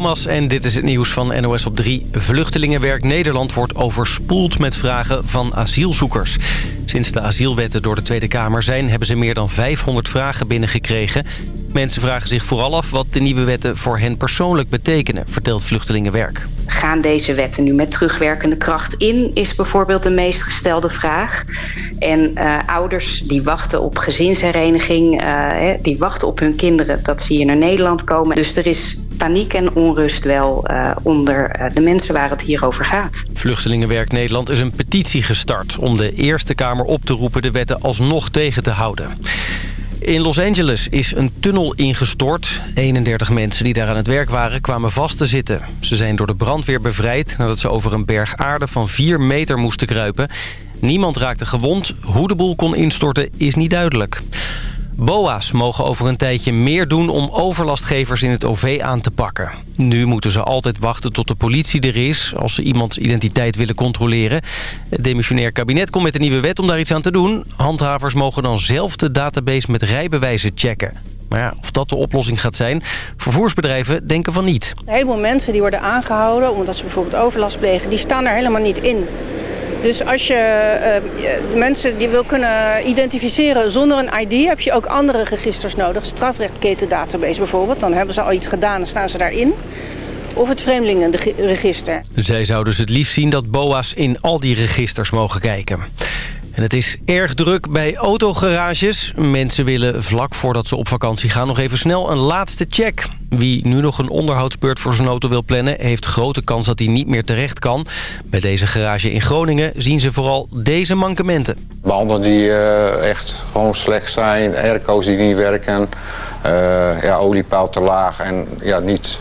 En dit is het nieuws van NOS op 3. Vluchtelingenwerk Nederland wordt overspoeld met vragen van asielzoekers. Sinds de asielwetten door de Tweede Kamer zijn... hebben ze meer dan 500 vragen binnengekregen. Mensen vragen zich vooral af wat de nieuwe wetten voor hen persoonlijk betekenen... vertelt Vluchtelingenwerk. Gaan deze wetten nu met terugwerkende kracht in... is bijvoorbeeld de meest gestelde vraag. En uh, ouders die wachten op gezinshereniging... Uh, die wachten op hun kinderen dat ze hier naar Nederland komen. Dus er is paniek en onrust wel uh, onder uh, de mensen waar het hier over gaat. Vluchtelingenwerk Nederland is een petitie gestart... om de Eerste Kamer op te roepen de wetten alsnog tegen te houden. In Los Angeles is een tunnel ingestort. 31 mensen die daar aan het werk waren kwamen vast te zitten. Ze zijn door de brandweer bevrijd nadat ze over een berg aarde van 4 meter moesten kruipen. Niemand raakte gewond. Hoe de boel kon instorten is niet duidelijk. BOA's mogen over een tijdje meer doen om overlastgevers in het OV aan te pakken. Nu moeten ze altijd wachten tot de politie er is... als ze iemands identiteit willen controleren. Het demissionair kabinet komt met een nieuwe wet om daar iets aan te doen. Handhavers mogen dan zelf de database met rijbewijzen checken. Maar ja, of dat de oplossing gaat zijn, vervoersbedrijven denken van niet. Een heleboel mensen die worden aangehouden omdat ze bijvoorbeeld overlast plegen... die staan er helemaal niet in. Dus als je uh, mensen die wil kunnen identificeren zonder een ID... heb je ook andere registers nodig. Strafrechtketen-database bijvoorbeeld. Dan hebben ze al iets gedaan en staan ze daarin. Of het vreemdelingenregister. Zij zouden dus het liefst zien dat BOA's in al die registers mogen kijken. En het is erg druk bij autogarages. Mensen willen vlak voordat ze op vakantie gaan nog even snel een laatste check. Wie nu nog een onderhoudsbeurt voor zijn auto wil plannen... heeft grote kans dat hij niet meer terecht kan. Bij deze garage in Groningen zien ze vooral deze mankementen. Banden die uh, echt gewoon slecht zijn, airco's die niet werken... Uh, ja, oliepeil te laag en ja, niet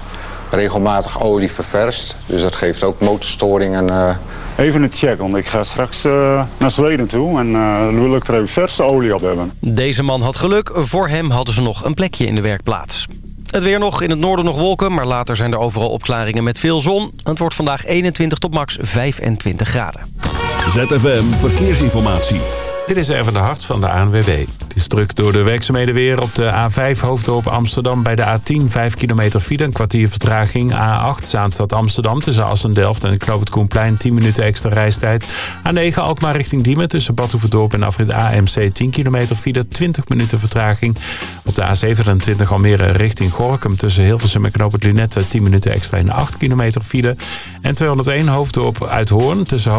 regelmatig olie ververst. Dus dat geeft ook motorstoringen... Uh, Even een check, want ik ga straks uh, naar Zweden toe en uh, dan wil ik er even verse olie op hebben. Deze man had geluk. Voor hem hadden ze nog een plekje in de werkplaats. Het weer nog, in het noorden nog wolken, maar later zijn er overal opklaringen met veel zon. Het wordt vandaag 21 tot max 25 graden. ZFM Verkeersinformatie. Dit is even de hart van de ANWB. Druk door de werkzaamheden weer op de A5 Hoofddorp Amsterdam. Bij de A10 5 kilometer file, een kwartier vertraging. A8 Zaanstad Amsterdam tussen Assen-Delft en Knoop het Koenplein. 10 minuten extra reistijd. A9 Alkmaar richting Diemen tussen Badhoevedorp en Afrit AMC. 10 kilometer file, 20 minuten vertraging. Op de A27 Almere richting Gorkum tussen Hilversum en Knoop het Lunette. 10 minuten extra in 8 kilometer file. En 201 Hoofddorp Uithoorn tussen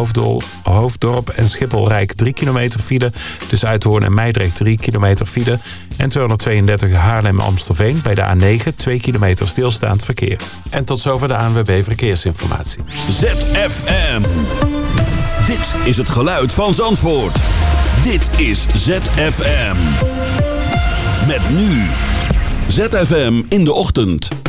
Hoofddorp en Schipholrijk. 3 kilometer file. Tussen Uithoorn en Meidrecht 3 kilometer file. En 232 Haarlem-Amstelveen bij de A9 2 kilometer stilstaand verkeer. En tot zover de ANWB Verkeersinformatie. ZFM. Dit is het geluid van Zandvoort. Dit is ZFM. Met nu. ZFM in de ochtend.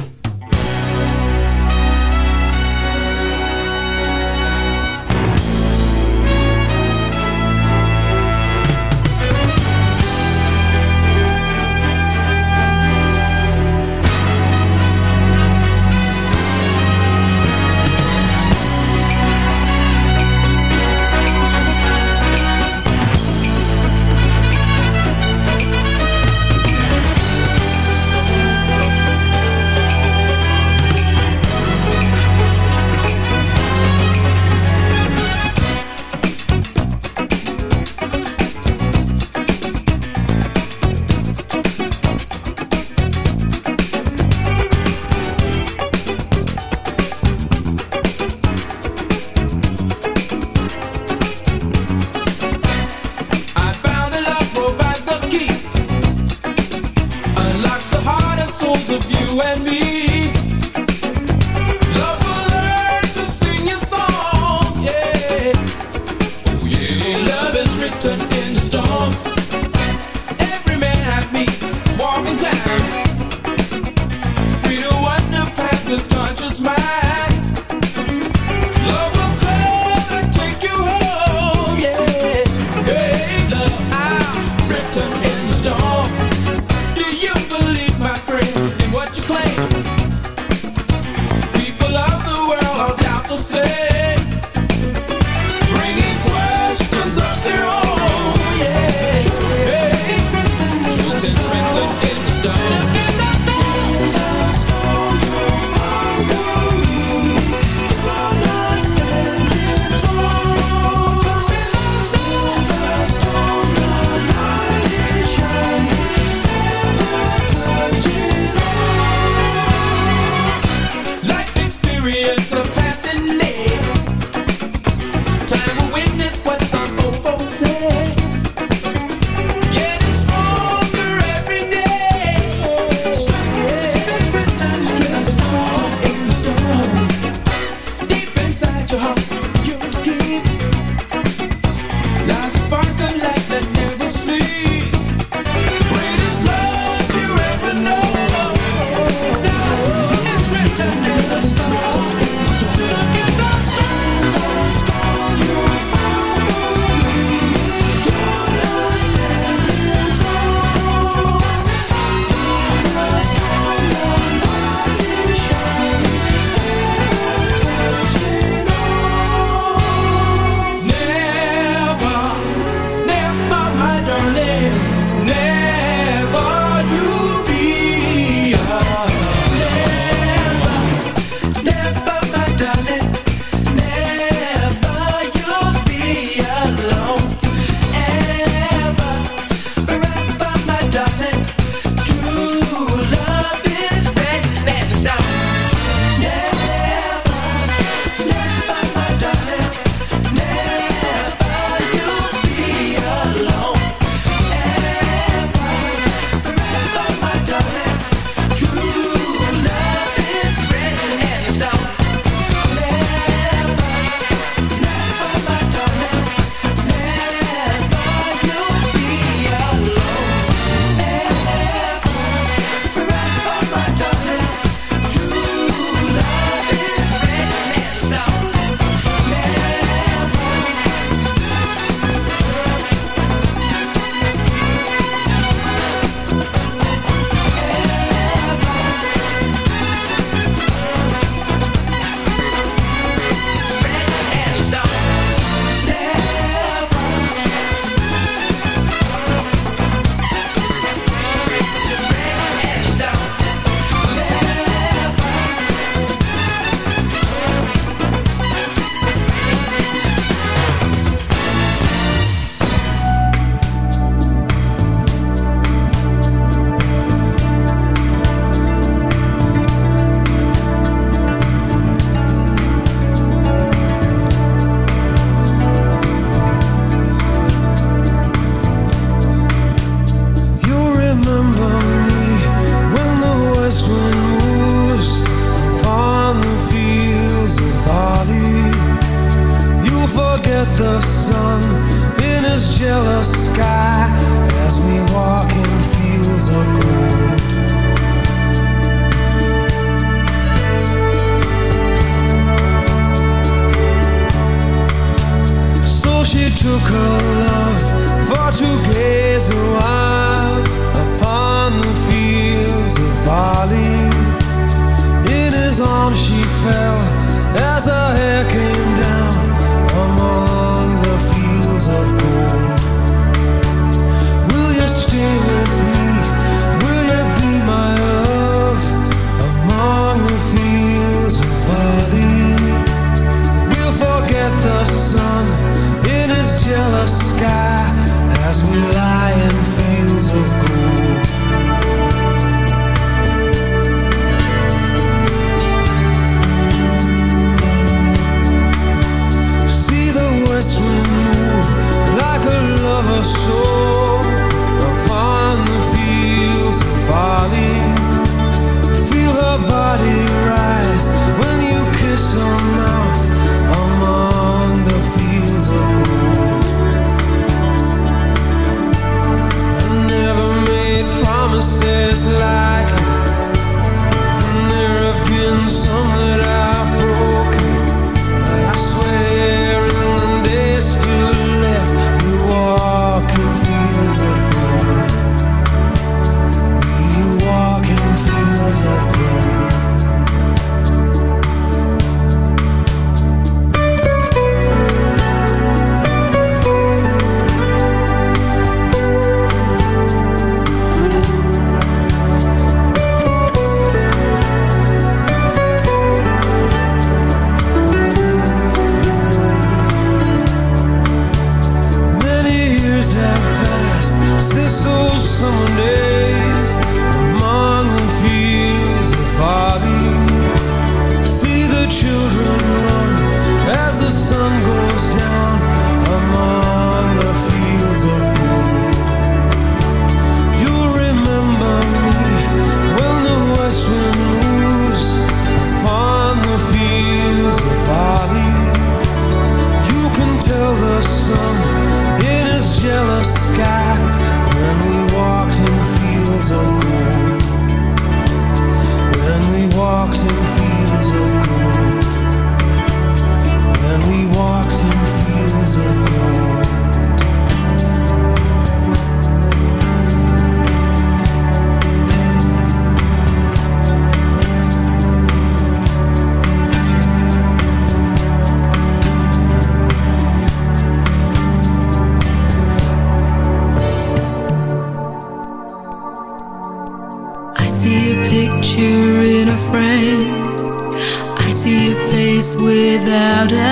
place without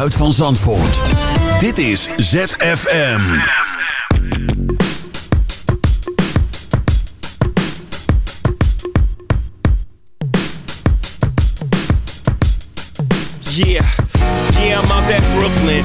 geluid van Zandvoort. Dit is ZFM. Yeah, yeah, I'm out at Brooklyn.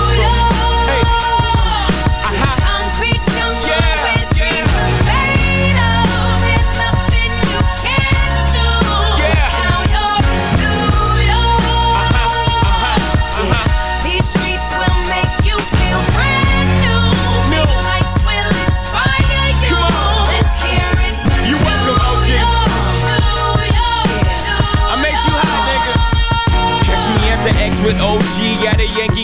Yankee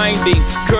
blinding. Curve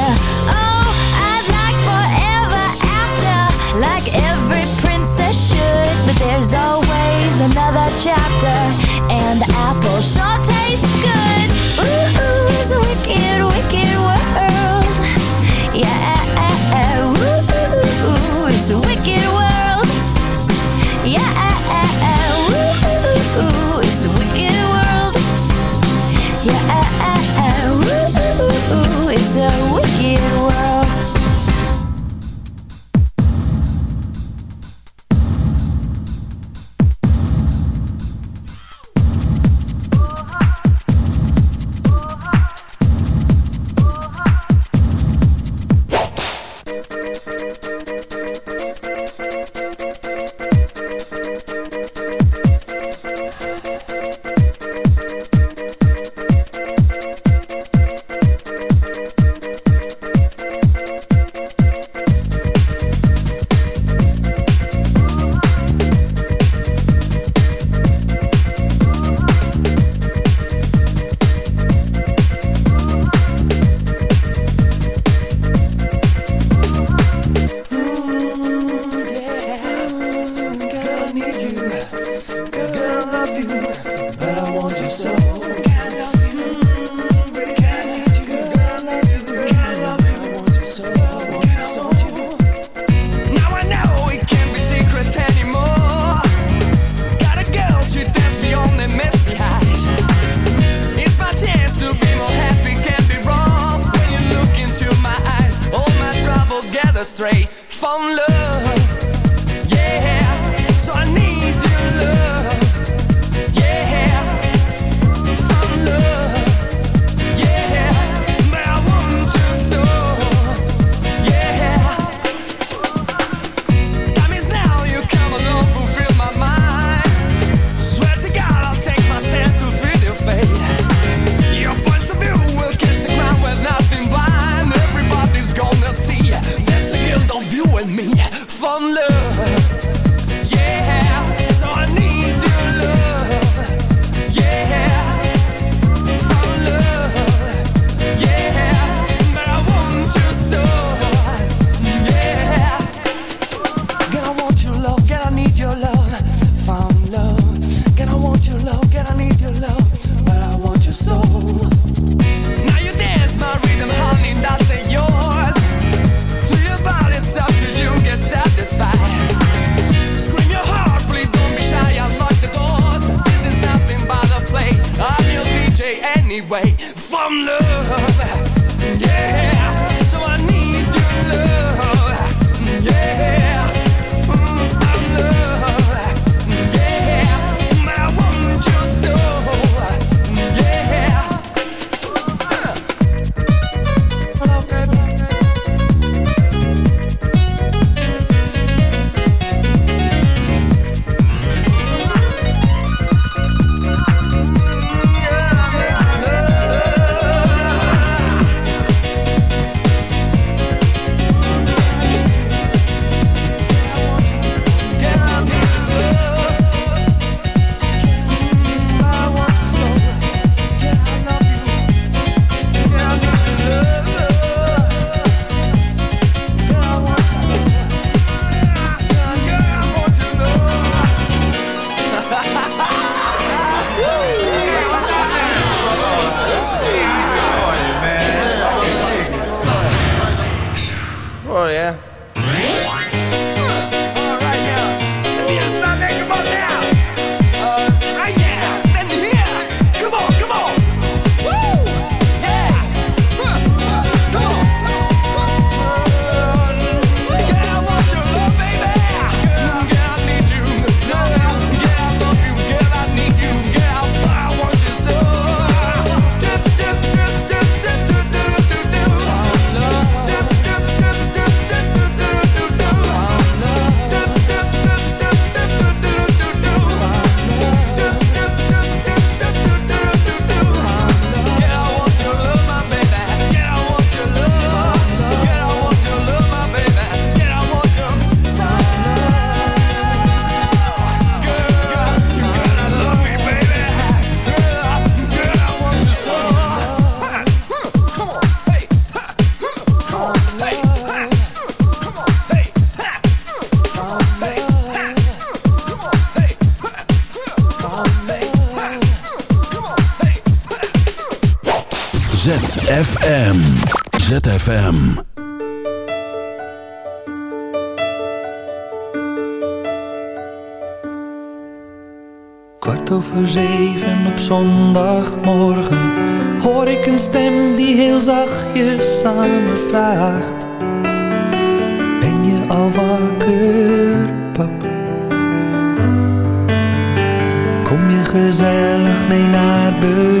and the apple sure ZFM. ZFM. Kwart over zeven op zondagmorgen Hoor ik een stem die heel zachtjes aan me vraagt Ben je al wakker, pap? Kom je gezellig mee naar buiten?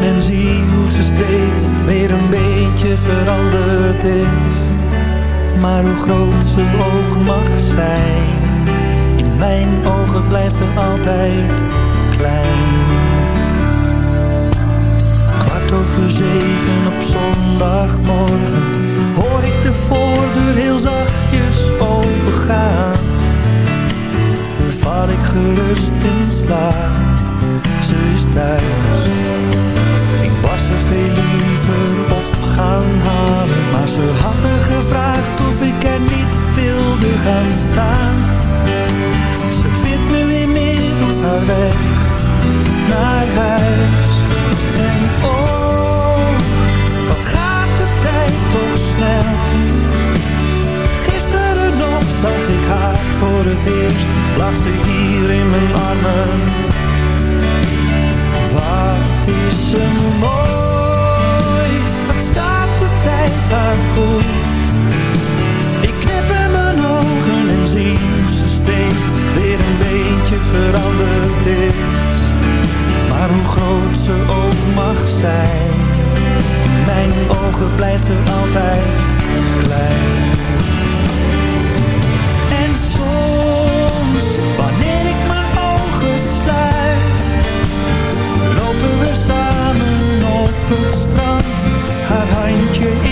en zie hoe ze steeds weer een beetje veranderd is. Maar hoe groot ze ook mag zijn, in mijn ogen blijft ze altijd klein. Kwart over zeven op zondagmorgen hoor ik de voordeur heel zachtjes opengaan. Val ik gerust in slaap, ze is thuis. Er veel liever op gaan halen, maar ze had me gevraagd of ik er niet wilde gaan staan. Ze vindt nu inmiddels haar weg naar huis. En oh, wat gaat de tijd toch snel. Gisteren nog zag ik haar voor het eerst, lag ze hier in mijn armen. Wat is ze mooi, Ik knip in mijn ogen en zie hoe ze steeds weer een beetje veranderd is. Maar hoe groot ze ook mag zijn, in mijn ogen blijft ze altijd klein. En soms, wanneer ik mijn ogen sluit, lopen we samen op het strand, haar handje in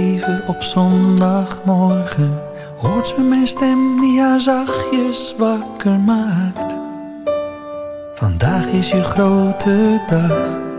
grote dag.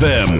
ZFM.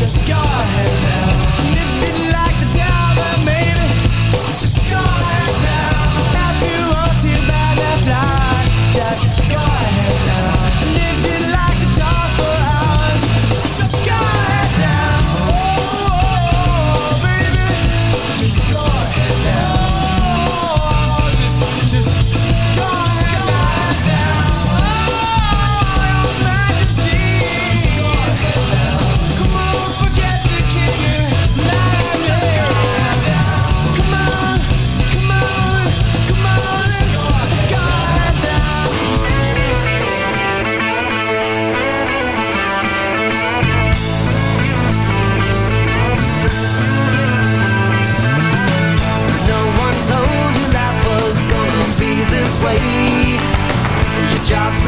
just go ahead now.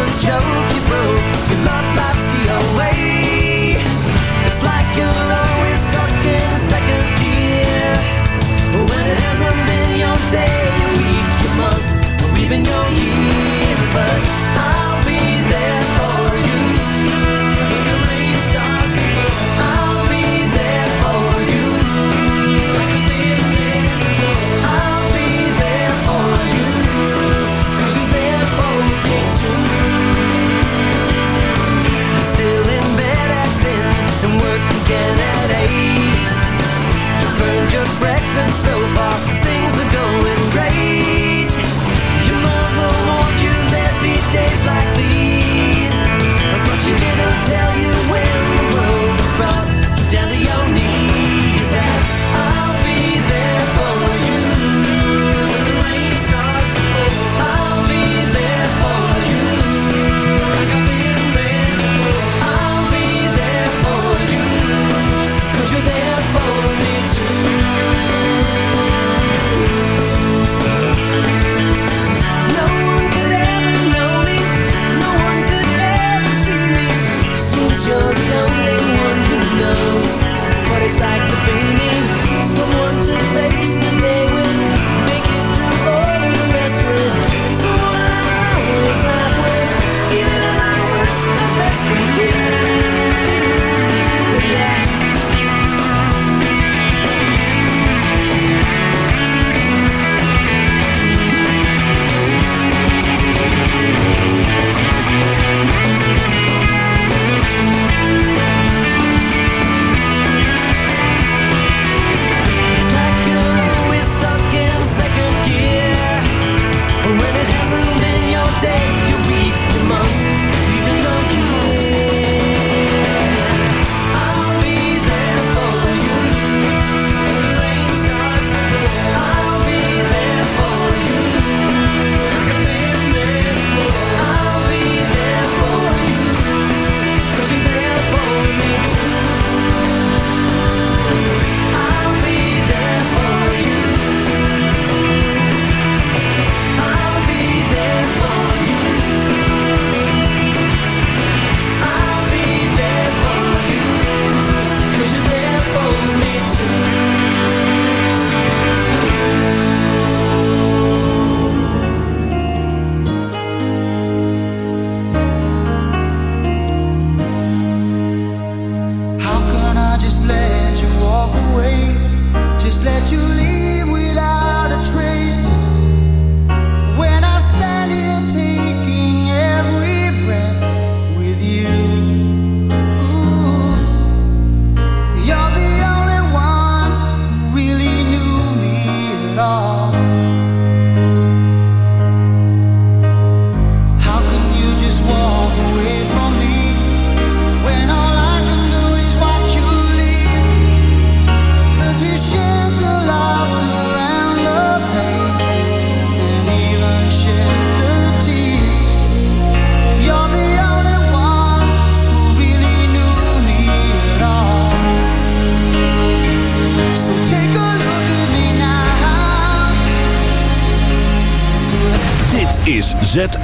was a joke you broke. You love life.